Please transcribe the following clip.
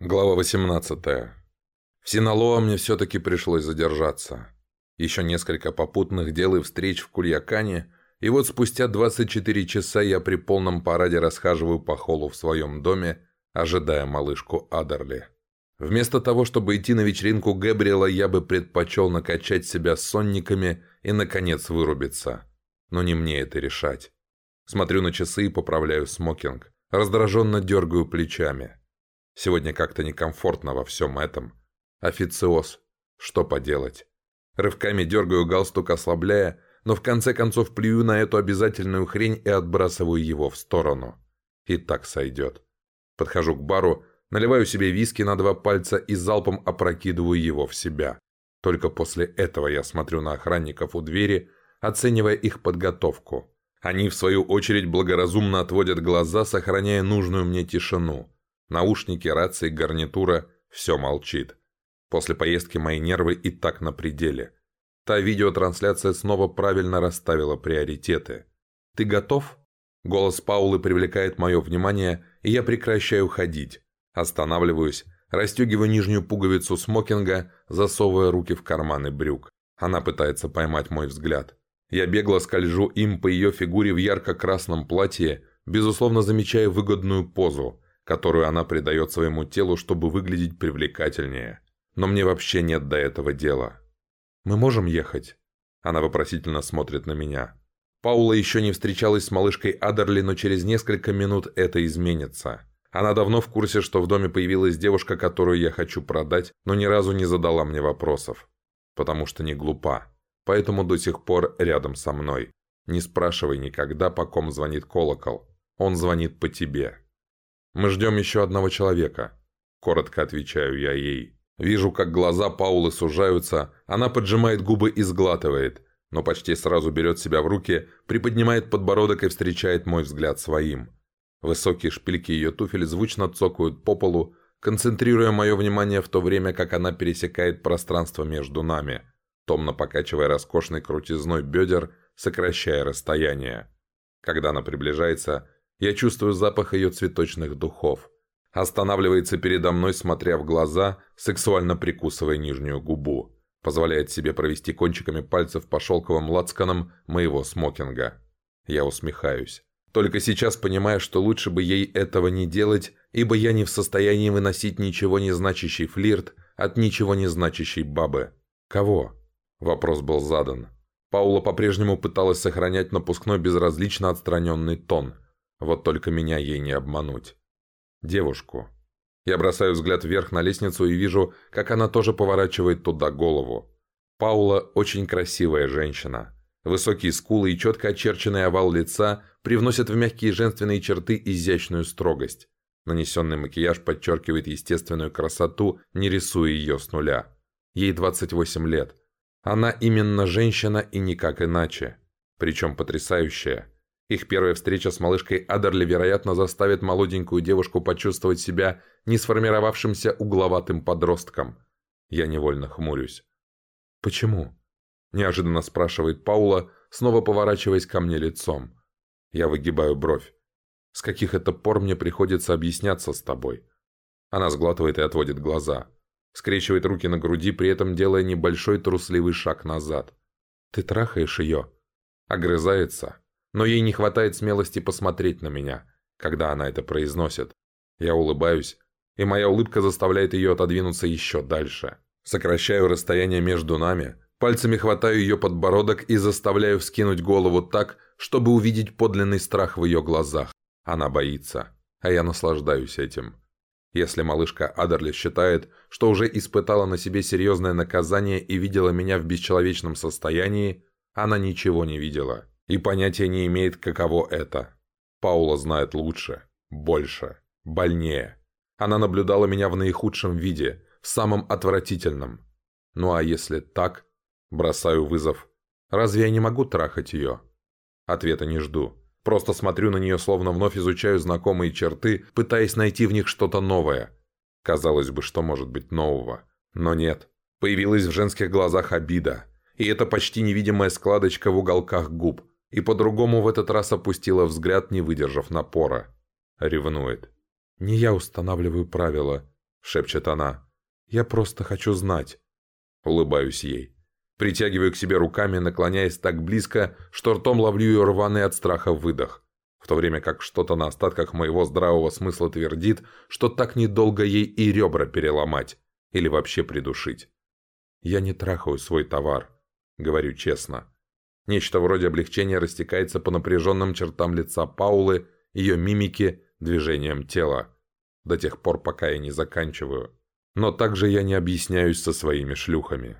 Глава 18. В Синалоа мне все-таки пришлось задержаться. Еще несколько попутных дел и встреч в Кульякане, и вот спустя 24 часа я при полном параде расхаживаю по холлу в своем доме, ожидая малышку Адерли. Вместо того, чтобы идти на вечеринку Гэбриэла, я бы предпочел накачать себя сонниками и, наконец, вырубиться. Но не мне это решать. Смотрю на часы и поправляю смокинг. Раздраженно дергаю плечами. Сегодня как-то некомфортно во всем этом. Официоз. Что поделать? Рывками дергаю галстук, ослабляя, но в конце концов плюю на эту обязательную хрень и отбрасываю его в сторону. И так сойдет. Подхожу к бару, наливаю себе виски на два пальца и залпом опрокидываю его в себя. Только после этого я смотрю на охранников у двери, оценивая их подготовку. Они, в свою очередь, благоразумно отводят глаза, сохраняя нужную мне тишину. Наушники, рации, гарнитура – все молчит. После поездки мои нервы и так на пределе. Та видеотрансляция снова правильно расставила приоритеты. «Ты готов?» Голос Паулы привлекает мое внимание, и я прекращаю ходить. Останавливаюсь, расстегиваю нижнюю пуговицу смокинга, засовывая руки в карманы брюк. Она пытается поймать мой взгляд. Я бегло скольжу им по ее фигуре в ярко-красном платье, безусловно замечая выгодную позу – которую она придает своему телу, чтобы выглядеть привлекательнее. Но мне вообще нет до этого дела. «Мы можем ехать?» Она вопросительно смотрит на меня. Паула еще не встречалась с малышкой Адерли, но через несколько минут это изменится. Она давно в курсе, что в доме появилась девушка, которую я хочу продать, но ни разу не задала мне вопросов. Потому что не глупа. Поэтому до сих пор рядом со мной. Не спрашивай никогда, по ком звонит колокол. Он звонит по тебе. «Мы ждем еще одного человека», – коротко отвечаю я ей. Вижу, как глаза Паулы сужаются, она поджимает губы и сглатывает, но почти сразу берет себя в руки, приподнимает подбородок и встречает мой взгляд своим. Высокие шпильки ее туфель звучно цокают по полу, концентрируя мое внимание в то время, как она пересекает пространство между нами, томно покачивая роскошной крутизной бедер, сокращая расстояние. Когда она приближается, я чувствую запах ее цветочных духов. Останавливается передо мной, смотря в глаза, сексуально прикусывая нижнюю губу. Позволяет себе провести кончиками пальцев по шелковым лацканам моего смокинга. Я усмехаюсь. Только сейчас понимаю, что лучше бы ей этого не делать, ибо я не в состоянии выносить ничего не значащий флирт от ничего не значащей бабы. «Кого?» Вопрос был задан. Паула по-прежнему пыталась сохранять напускной безразлично отстраненный тон – вот только меня ей не обмануть. Девушку. Я бросаю взгляд вверх на лестницу и вижу, как она тоже поворачивает туда голову. Паула очень красивая женщина. Высокие скулы и четко очерченный овал лица привносят в мягкие женственные черты изящную строгость. Нанесенный макияж подчеркивает естественную красоту, не рисуя ее с нуля. Ей 28 лет. Она именно женщина и никак иначе. Причем потрясающая. Их первая встреча с малышкой Адерли, вероятно, заставит молоденькую девушку почувствовать себя не сформировавшимся угловатым подростком. Я невольно хмурюсь. «Почему?» – неожиданно спрашивает Паула, снова поворачиваясь ко мне лицом. Я выгибаю бровь. «С каких это пор мне приходится объясняться с тобой?» Она сглатывает и отводит глаза. Скрещивает руки на груди, при этом делая небольшой трусливый шаг назад. «Ты трахаешь ее?» Огрызается, но ей не хватает смелости посмотреть на меня, когда она это произносит. Я улыбаюсь, и моя улыбка заставляет ее отодвинуться еще дальше. Сокращаю расстояние между нами, пальцами хватаю ее подбородок и заставляю вскинуть голову так, чтобы увидеть подлинный страх в ее глазах. Она боится, а я наслаждаюсь этим. Если малышка Адерли считает, что уже испытала на себе серьезное наказание и видела меня в бесчеловечном состоянии, она ничего не видела и понятия не имеет, каково это. Паула знает лучше, больше, больнее. Она наблюдала меня в наихудшем виде, в самом отвратительном. Ну а если так, бросаю вызов. Разве я не могу трахать ее? Ответа не жду. Просто смотрю на нее, словно вновь изучаю знакомые черты, пытаясь найти в них что-то новое. Казалось бы, что может быть нового. Но нет. Появилась в женских глазах обида. И это почти невидимая складочка в уголках губ – и по-другому в этот раз опустила взгляд, не выдержав напора. Ревнует. «Не я устанавливаю правила. шепчет она. «Я просто хочу знать». Улыбаюсь ей. Притягиваю к себе руками, наклоняясь так близко, что ртом ловлю ее рваный от страха выдох. В то время как что-то на остатках моего здравого смысла твердит, что так недолго ей и ребра переломать. Или вообще придушить. Я не трахаю свой товар. Говорю честно. Нечто вроде облегчения растекается по напряженным чертам лица Паулы, ее мимике, движением тела. До тех пор, пока я не заканчиваю. Но также я не объясняюсь со своими шлюхами.